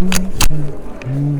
Mm-hmm.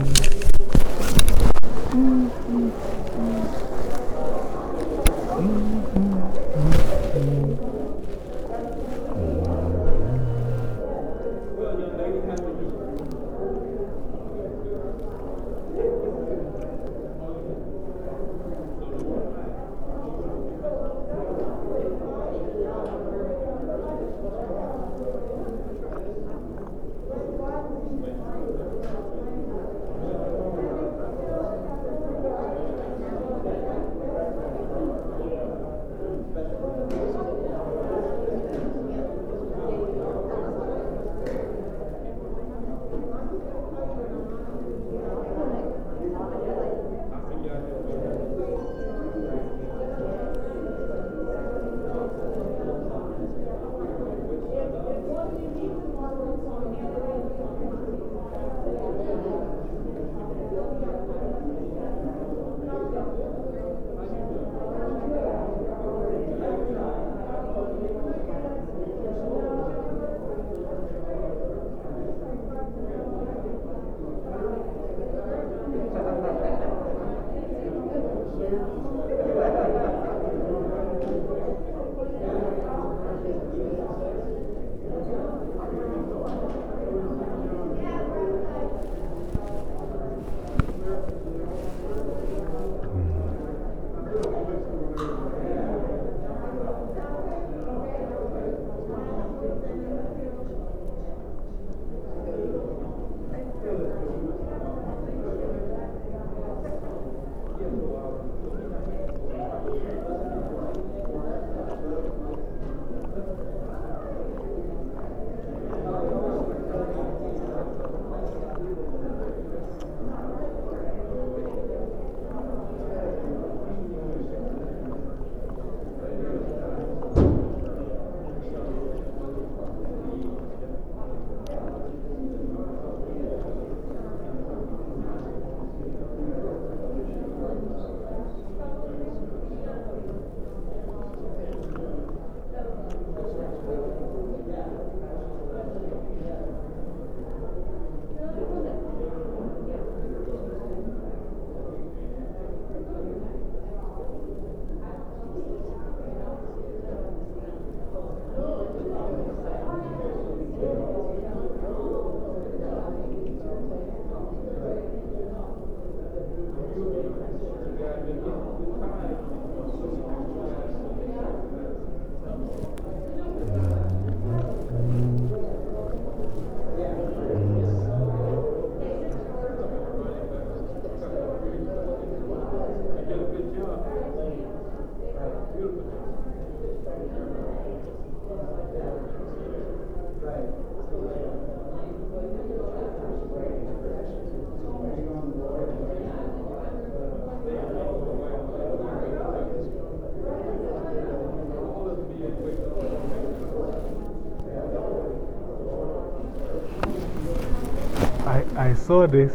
I saw this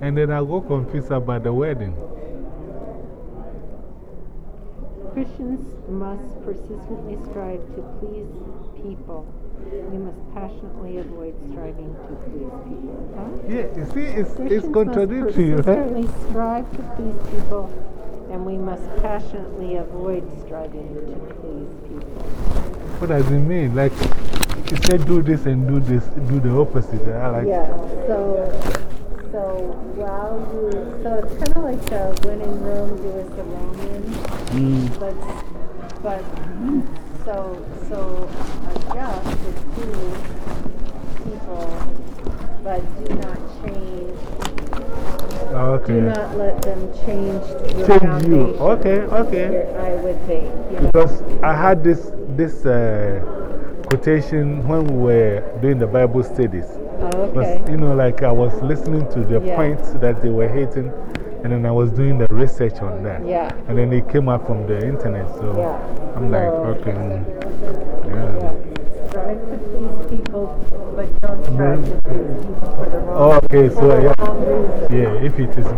and then I got confused about the wedding. Christians must persistently strive to please people. We must passionately avoid striving to please people. Huh? Yeah, you see, it's, it's contradictory. Must persistently strive to please people, and we must passionately avoid striving to please people. What does it mean? Like, you said do this and do this, do the opposite. I like Yeah, so, so while you, so it's kind of like the when in Rome, do as the Romans. Mm. But, but, so, so adjust to please people, but do not change. Oh, okay. Do not let them change your Change you. Okay, okay. Your- I would think. you. Because I had this, this uh, quotation when we were doing the Bible studies. Oh, Because, okay. you know, like I was listening to the Yeah. points that they were hitting, and then I was doing the research on that. Yeah. And then it came up from the internet. So Yeah. I'm like, okay. Yeah. Yeah. Strive to please people, but don't strive to mm-hmm. please people for the wrong, Oh, okay, for so the yeah. wrong reason. Yeah, if it is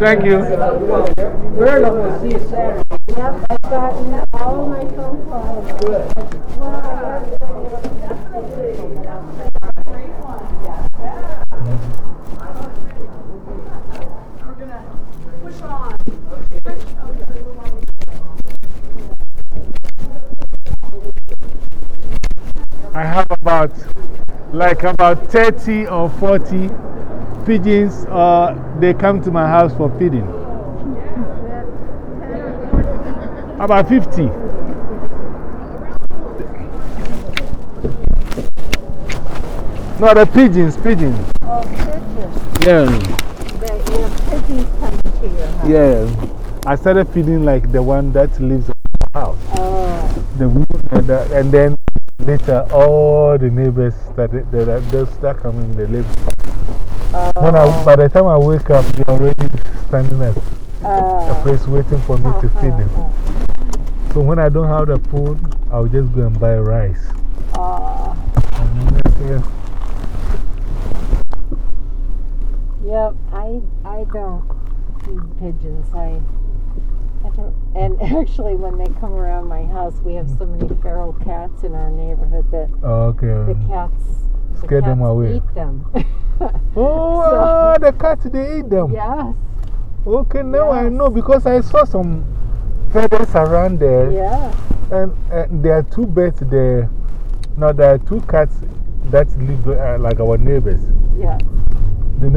Thank you. Berta will see you Saturday. Yep, I've gotten all my phone calls. Good. I have about, like about 30 or 40 pigeons, uh, they come to my house for feeding. About 50. No, the pigeons, pigeons. Oh, pigeons. Yeah, have pigeons coming to your house. yeah. I started feeding like the one that lives in the house. Oh, The, the- and then later, all the neighbors started, they, they start coming, they live. When I, by the time I wake up, they're already standing at a uh, place waiting for me to feed them. So when I don't have the food, I'll just go and buy rice. uh, then I yep, I, I don't feed pigeons. I, and actually, when they come around my house, we have so many feral cats in our neighborhood that oh, okay. the cats, the Scare them away. eat them. Oh, So- ah, the cats, they eat them. yes, Okay, now I know because I saw some feathers around there. yeah. And, and there are two birds there. Now, there are two cats that live uh, like our neighbors. Yeah, The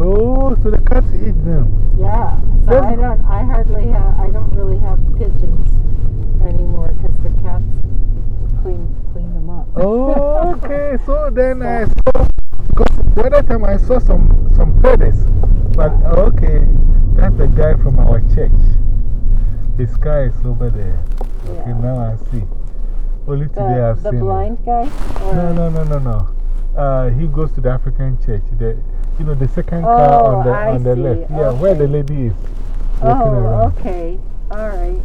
oh, so the cats eat them. yeah. So I don't, I hardly have, I don't really have pigeons anymore because the cats clean, clean them up. Oh, okay. So then I saw, because the other time I saw some, some feathers. But okay, that's the guy from our church. His car is over there. Okay, now I see. Only today the, I've the seen it. blind guy? No, no, no, no, no. Uh, he goes to the African church. The, you know, the second car Oh, on the, I on the see. left. Yeah, where the lady is. Oh, okay. All right.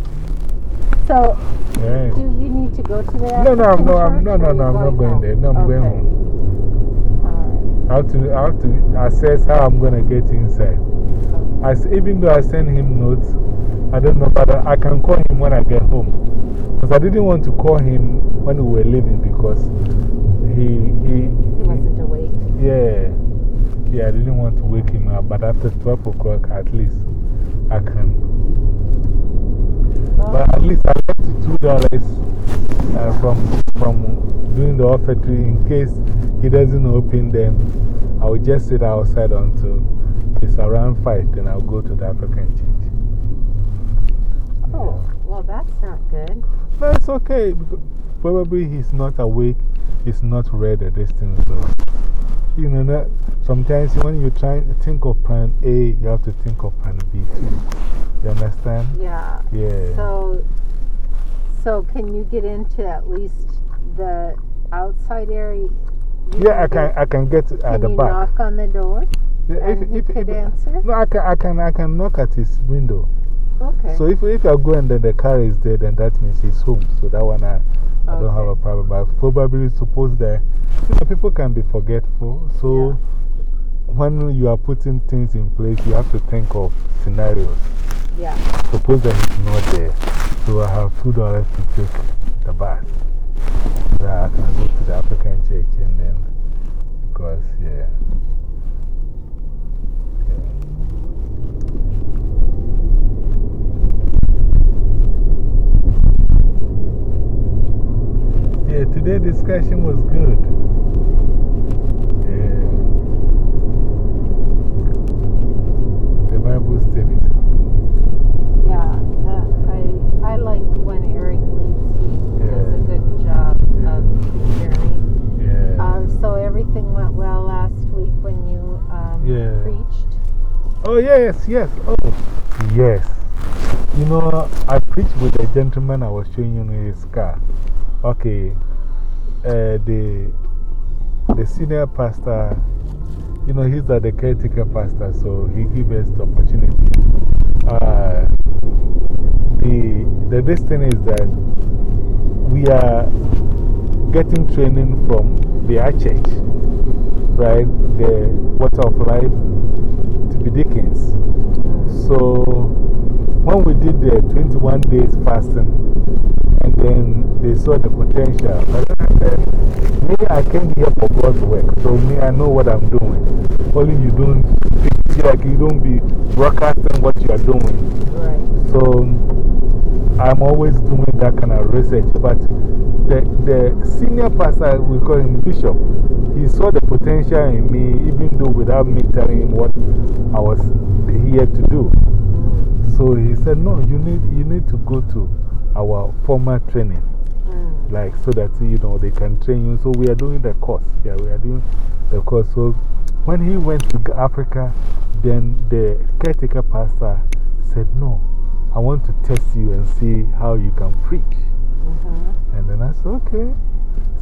So, Yeah. do you need to go to the No, no, I'm, no, I'm, no, no, no, I'm not going home? there. No, I'm going home. I have, to, I have to assess how I'm going to get inside. I s even though I send him notes, I don't know, but I, I can call him when I get home. Because I didn't want to call him when we were leaving because he, he. He wasn't awake. yeah, yeah, I didn't want to wake him up, but after 12 o'clock at least I can. But at least I left two dollars uh, from, from doing the offertory in case he doesn't open them. I will just sit outside until it's around 5, then I'll go to the African church. oh, well, that's not good. No, it's okay. Probably he's not awake, he's not read the distance. So, you know, that sometimes when you try to think of plan A, you have to think of plan B too. You understand? Yeah. Yeah. So, so can you get into at least the outside area? Yeah, I get- can, I can get Can at the you back. knock on the door? Yeah, and he could answer? No, I can, I, can, I can knock at his window. Okay. So if, if I go and then the car is there, then that means he's home. So that one I, I don't have a problem. But probably suppose that you know, people can be forgetful. So when you are putting things in place, you have to think of scenarios. yeah. Suppose that he's not there. So I have $2 to take the bus. So I can go to the African church and then, because, yeah. Today discussion was good. Yeah. The Bible study. Yeah. Uh, I, I like when Eric leads. He does a good job of sharing. Yeah. Um, so everything went well last week when you um, Yeah. preached? Oh, yes, yes. Oh, yes. You know, I preached with a gentleman I was showing you in his car. Okay. Uh, the, the senior pastor, you know, he's the caretaker pastor, so he gives us the opportunity. Uh, the, the thing is that we are getting training from their church. right? The Water of Life to be deacons. So when we did the 21 days fasting, and then they saw the potential, but I said, me, I came here for God's work. So me, I know what I'm doing. Only you don't feel like you don't be broadcasting what you are doing. Right. So I'm always doing that kind of research. But the, the senior pastor, we call him Bishop, he saw the potential in me, even though without me telling him what I was here to do. So he said, No, you need, you need to go to our formal training. Like, so that you know they can train you. So we are doing the course. Yeah, we are doing the course. So when he went to Africa, then the caretaker pastor said, No, I want to test you and see how you can preach. -hmm. And then I said, Okay.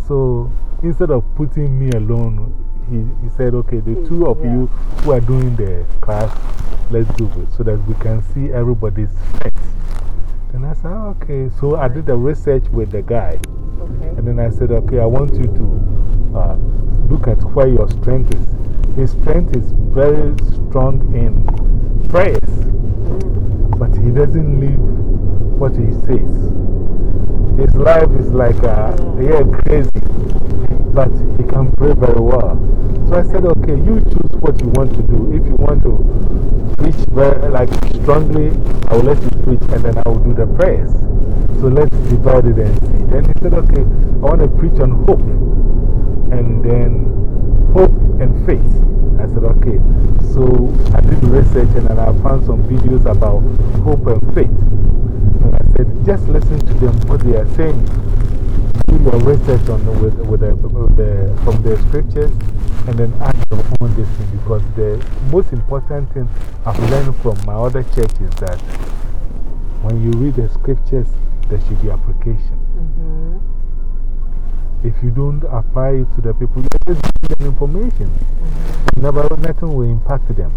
So instead of putting me alone, he, he said, Okay, the two of you who are doing the class, let's do it so that we can see everybody's strengths. And I said, okay. So I did the research with the guy. Okay. And then I said, okay, I want you to uh, look at where your strength is. His strength is very strong in prayers, Mm. but he doesn't live what he says. His life is like, uh, yeah, crazy, but he can pray very well. So I said, okay, you choose what you want to do. If you want to preach very, like, strongly, I will let you and then I will do the prayers. So let's divide it and see. Then he said, okay, I want to preach on hope. And then hope and faith. I said, okay. So I did research and then I found some videos about hope and faith. And I said, just listen to them, what they are saying. Do your research on the, with, with, the, with the, from the scriptures and then add your own this thing because the most important thing I've learned from my other church is that when you read the scriptures, there should be application. -hmm. If you don't apply it to the people, you're just give them information. -hmm. Never, nothing will impact them.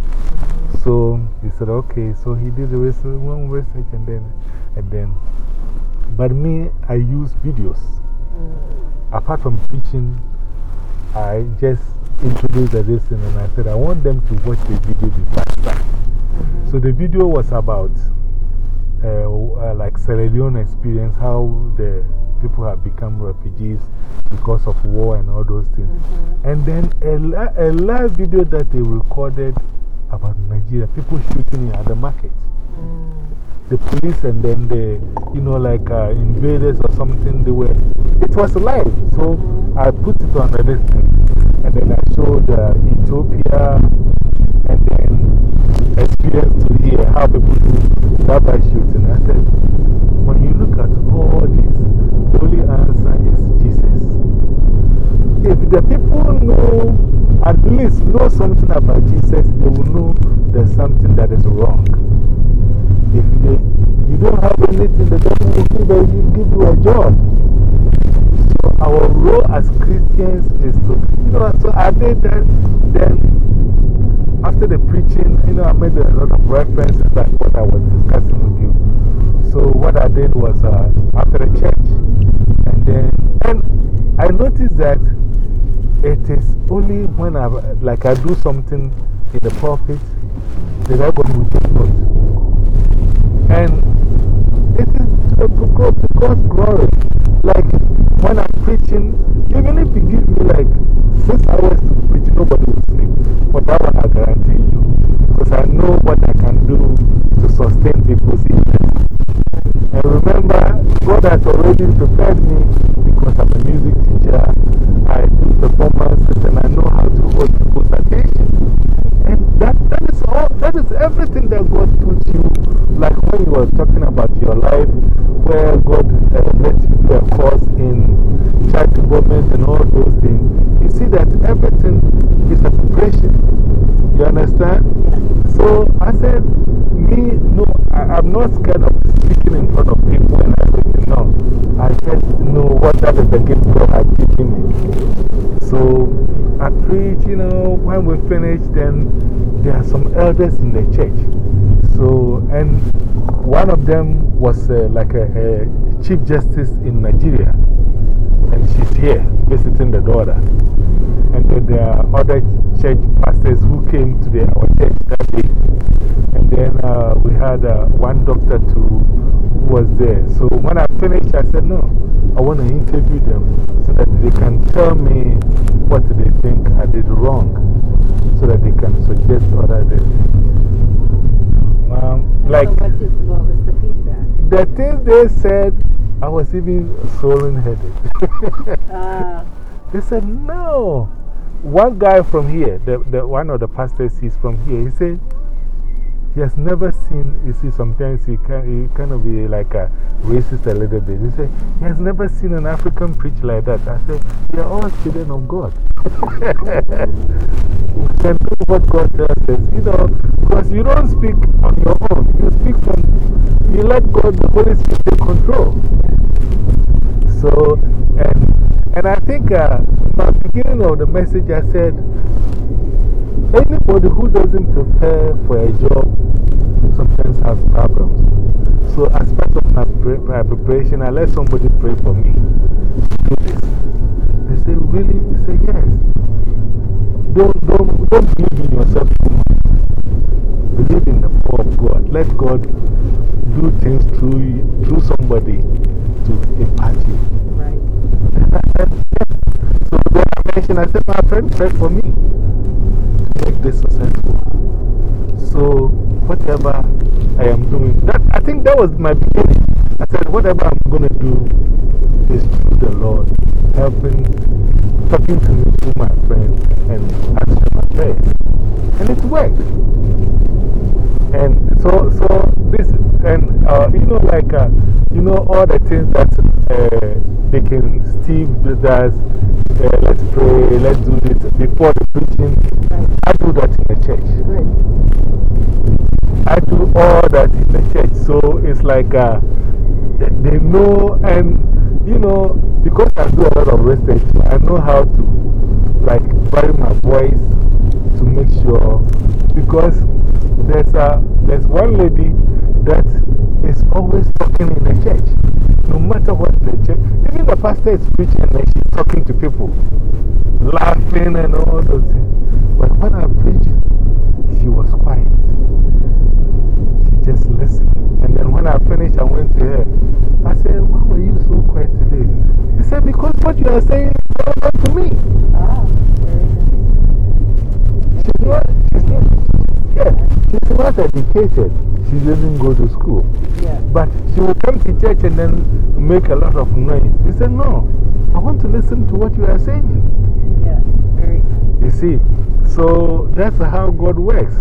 So he said, okay. So he did the research, one research and then, and then, but me, I use videos. Mm. Apart from preaching, I just introduced this thing and I said, I want them to watch the video before I start. -hmm. So the video was about uh, uh, like Sierra Leone experience, how the people have become refugees because of war and all those things. -hmm. And then a, a live video that they recorded about Nigeria, people shooting at the market. Mm. The police and then the, you know, like uh, invaders or something, they were, it was live. So I put it on the thing. And then I showed uh, Ethiopia and then experience to hear how people do drive shooting. I said, when you look at all this, the only answer is Jesus. If the people know, at least know something about Jesus, they will know there's something that is wrong. If they, you don't have anything, the devil will give you a job. Our role as Christians is to, you know, so I did that. Then, after the preaching, you know, I made a lot of references like what I was discussing with you. So, what I did was uh, after the church, and then, and I noticed that it is only when I, like, I do something in the pulpit that everybody will take note. And it is because glory. Like when I'm preaching, even if you give me like six hours to preach, nobody will sleep. But that one I guarantee you. Because I know what I can do to sustain people's interest. And remember, God has already prepared me because I'm a music teacher. I do performances and I know how to hold people's attention. And that, that, is all, that is everything that God puts you, like when you were talking about your life, where God uh, let you do a course development and all those things. You see that everything is a preparation. You understand? So I said, me, no, I, I'm not scared of speaking in front of people and everything. No, I just know what that is the gift God has given me. So I preach, you know, when we finish, then there are some elders in the church. So, and one of them was uh, like a, a chief justice in Nigeria. And she's here visiting the daughter. And then there are other church pastors who came to the, our church that day. And then uh, we had uh, one doctor too who was there. So when I finished, I said, No, I want to interview them so that they can tell me what they think I did wrong so that they can suggest other things. Um, like, the things they said, I was even swollen headed. uh, they said, No. One guy from here, the, the, one of the pastors, he's from here, he said, he has never seen, you see, sometimes he can he kind of be like a racist a little bit. He said, he has never seen an African preach like that. I said, we are all children of God. we can do what God tells us, you know, because you don't speak on your own. You speak from, let God, the Holy Spirit, take control. So, and, and I think uh, the beginning of the message, I said, anybody who doesn't prepare for a job sometimes has problems. So, as part of my, pre my preparation, I let somebody pray for me do this. They say, Really? They say, Yes. Don't, don't, don't believe in yourself too much. Believe in the power of God. Let God do things through, you, through somebody to impact you. right. I said, yes. So then I mentioned, I said, my friend prayed for me to make this successful. So whatever I am doing, that, I think that was my beginning. I said, whatever I'm going to do is through the Lord, helping, talking to me through my friend and answering my prayers. And it worked. And so, so this, and uh, you know, like, uh, you know, all the things that uh, they can, Steve does, uh, let's pray, let's do this before the preaching. I do that in the church. I do all that in the church. So it's like uh, they, know, and you know, because I do a lot of research, I know how to like vary my voice to make sure. Because there's, a, there's one lady that is always talking in the church. No matter what the church, even the pastor is preaching and she's talking to people, laughing and all those things. But when I preach, she was quiet. She just listened. And then when I finished, I went to her. I said, Why were you so quiet today? She said, Because what you are saying is relevant to me. Ah. She's not, she's not, yeah, she's not educated. She didn't go to school. Yeah. But she would come to church and then make a lot of noise. He said, No, I want to listen to what you are saying. Yeah. Very. You see, so that's how God works.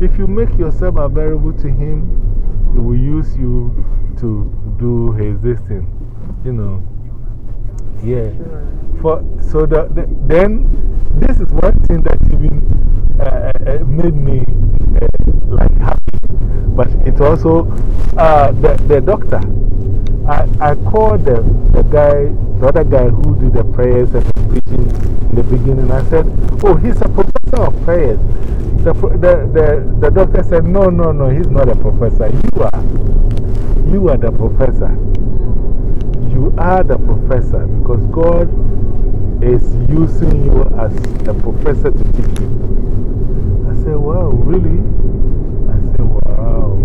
If you make yourself available to Him, He will use you to do His thing. You know. Yeah. Sure. For, so the, the, then, this is one thing that even uh, uh, made me uh, like happy. But it also, uh, the, the doctor, I, I called the, the guy, the other guy who did the prayers and the preaching in the beginning. I said, Oh, he's a professor of prayers. The, the, the, the doctor said, No, no, no, he's not a professor. You are. You are the professor. You are the professor because God is using you as a professor to teach you. Said, Wow, really? I said, Wow.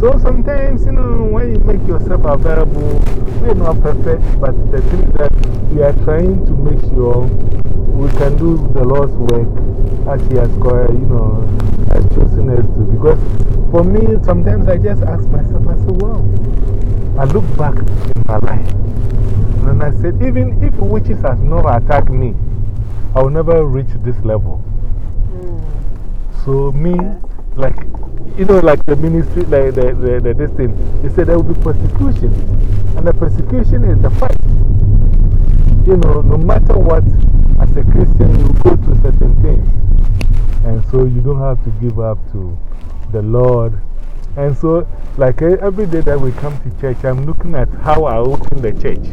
So sometimes, you know, when you make yourself available, we're not perfect, but the thing that we are trying to make sure we can do the Lord's work as He has you know, has chosen us to. Because for me, sometimes I just ask myself, I said, wow, I look back in my life. And I said, even if witches have not attacked me, I will never reach this level. So, me, like, you know, like the ministry, like the, the, the, this thing, they said there will be persecution. And the persecution is the fight. You know, no matter what, as a Christian, you go through certain things. And so you don't have to give up to the Lord. And so, like every day that we come to church, I'm looking at how I open the church.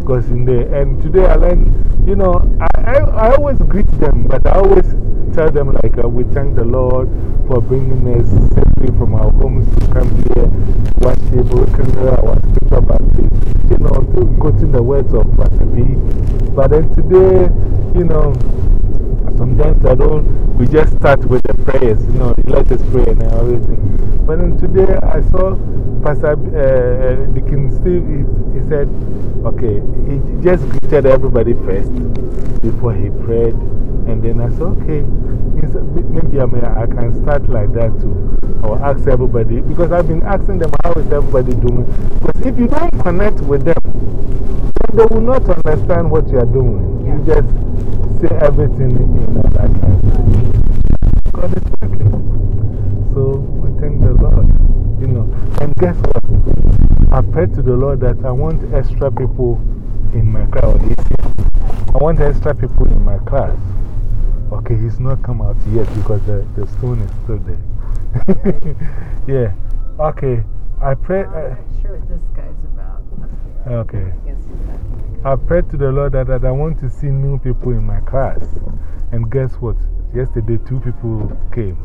Because in the, and today I learned, you know, I, I, I always greet them, but I always tell them, like, uh, we thank the Lord for bringing us safely from our homes to come here, worship, rekindle our spiritual baptism, you know, quoting the words of Pastor B. But then today, you know, sometimes I don't, we just start with the prayers, you know, let us pray and everything. But then today I saw Pastor uh, Deacon Steve, he, he said, okay, he just greeted everybody first before he prayed. And then I said, okay, maybe I, mean, I can start like that too. Or ask everybody, because I've been asking them, how is everybody doing? Because if you don't connect with them, they will not understand what you are doing. You just say everything in that kind. God is working. So we thank the Lord. You know, and guess what? I prayed to the Lord that I want extra people in my crowd. I want extra people in my class. Okay, he's not come out yet because the, the stone is still there. yeah. Okay. I pray. Uh, I'm not sure what this guy's about. Okay. I prayed to the Lord that, that I want to see new people in my class. And guess what? Yesterday, two people came.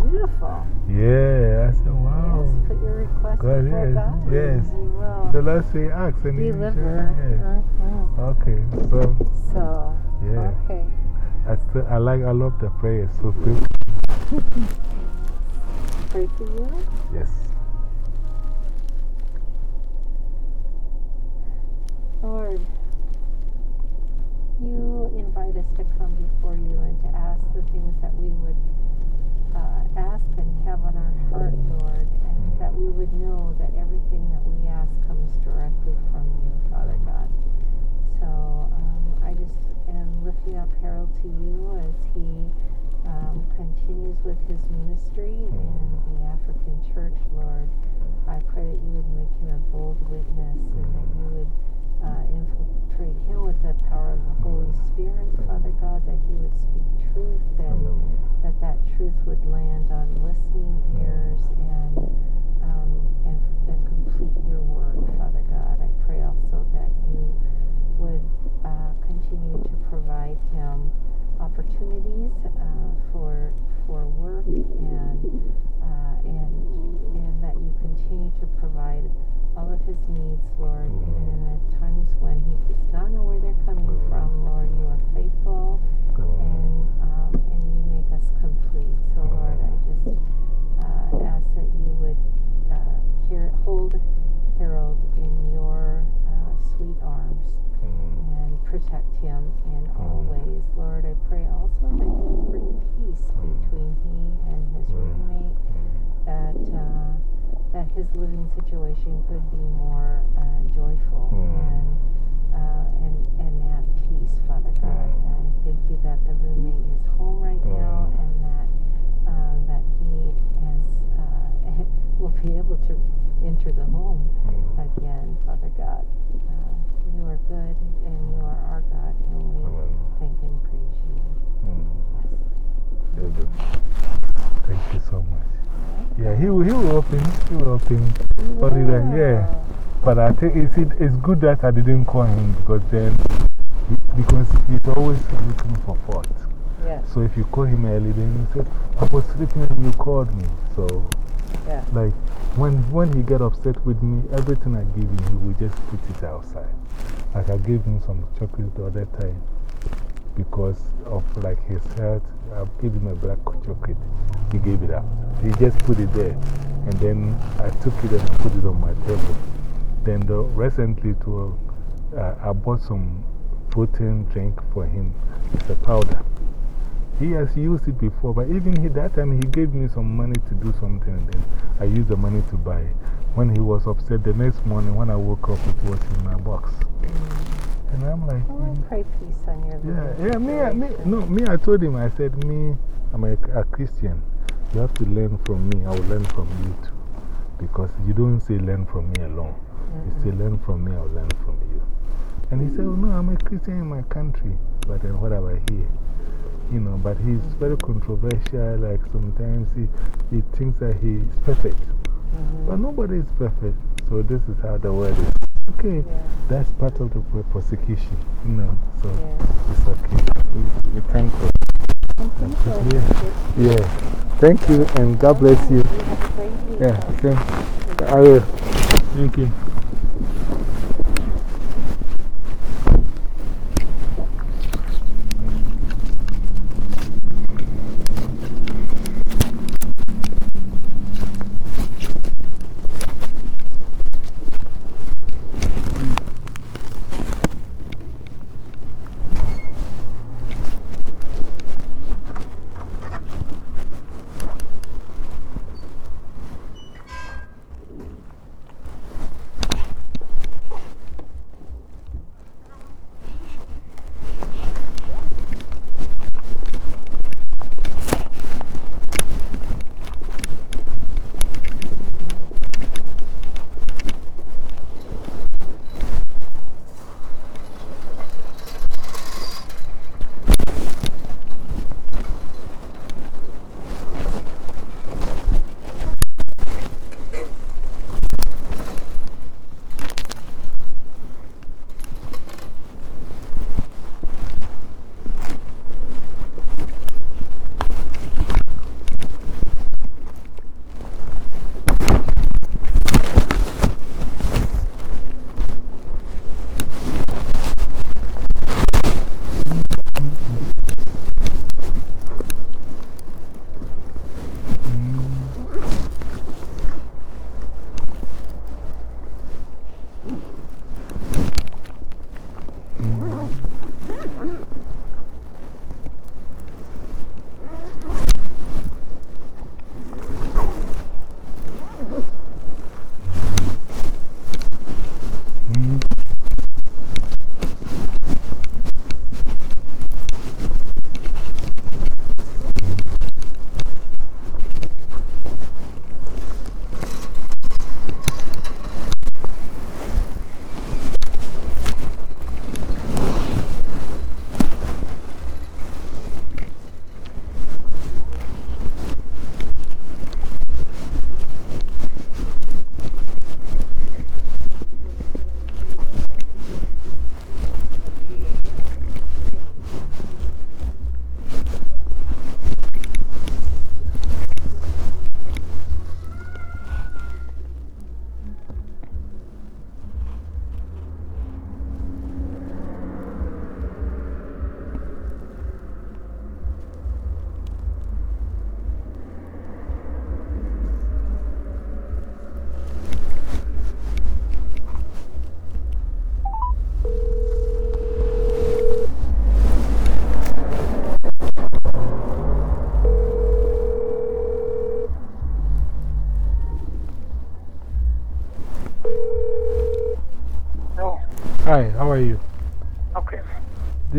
Beautiful. Yeah. I said, wow. Yes, put your request God, yes. God. Yes. will. The Lord say, ask and he will Deliver. Yes. -hmm. Okay. So, so yeah. Okay. I, still, I, like, I love the prayer. So pray. pray for you? Yes. Lord, you invite us to come before you and to ask the things that we would uh, ask and have on our heart, Lord, and that we would know that everything that we ask comes directly from you, Father God. So um, I just am lifting up Harold to you as he um, continues with his ministry in the African church, Lord. I pray that you would make him a bold witness and that you would uh, infiltrate him with the power of the Holy Spirit, Father God, that he would speak truth and that that truth would land on listening ears and, um, and, and complete your word, Father God. I pray also that you would uh, continue to provide him opportunities uh, for, for work and, uh, and, and that you continue to provide all of his needs, Lord, even in the times when he does not know where they're coming from, Lord. You are faithful and, um, and you make us complete. So, Lord, I just uh, ask that you would uh, hear, hold Harold in your uh, sweet arms and protect him in all ways. Lord, I pray also that his living situation could be more uh, joyful and, uh, and, and at peace, Father God. I thank you that the roommate is home right now and that, uh, that he has, uh, will be able to enter the home again, Father God. Uh, you are good and you are our God, and we thank and praise you. Yes. Thank you so much. Yeah, he will, he will open. He will open. What did I? Yeah. But I think it's, it's good that I didn't call him because then, because he's always looking for fault. Yeah. So if you call him early, then you say, I was sleeping and you called me. So, yeah. like, when, when he get upset with me, everything I give him, he will just put it outside. Like I gave him some chocolate the other time because of like his health. I gave him a black chocolate. He gave it up. He just put it there. And then I took it and put it on my table. Then the, recently, to, uh, I bought some protein drink for him. It's a powder. He has used it before, but even he, that time he gave me some money to do something, and then I used the money to buy it. When he was upset, the next morning when I woke up, it was in my box. And I'm like, oh, pray peace on your yeah, yeah, me, me, no, me, I told him, I said, me, I'm a, a Christian. You have to learn from me. I will learn from you too. Because you don't say learn from me alone. You say learn from me, I will learn from you. And he said, oh, no, I'm a Christian in my country. But then what about here? You know, but he's very controversial. Like sometimes he, he thinks that he's perfect. -hmm. But nobody is perfect. So this is how the world is. Okay, that's part of the persecution, you know. So it's okay. We, we thank God. You, Yeah. yeah. Thank you and God bless you. You have a great week. Yeah, thank I will. Thank you.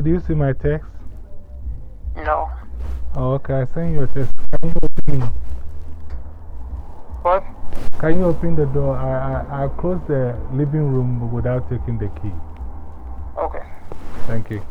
Did you see my text? No. Oh, okay, I sent you a text. Can you open it? What? Can you open the door? I, I, I closed the living room without taking the key. Okay. Thank you.